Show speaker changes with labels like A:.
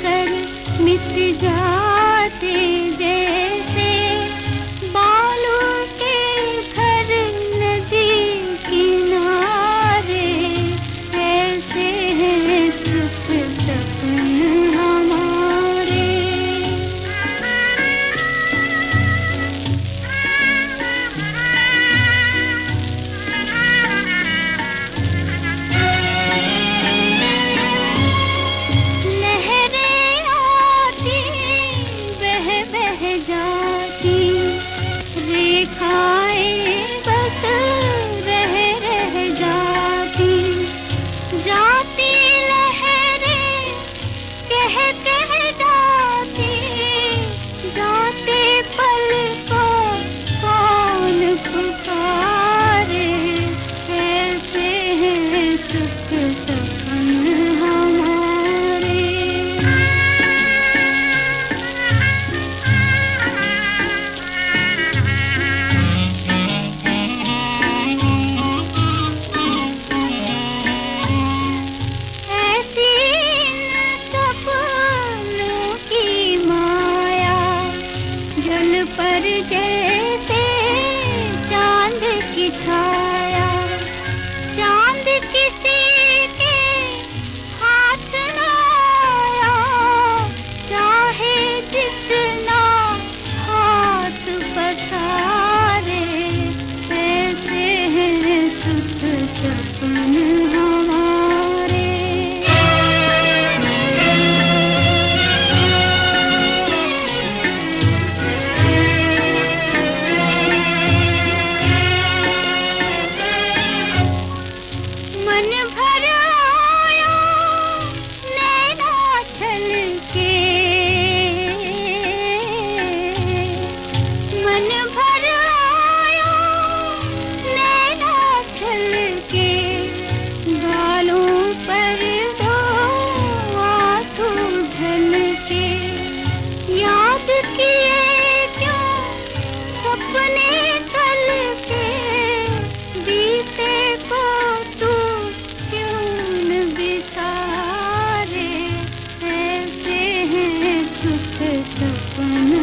A: कर मिट जा। के सपना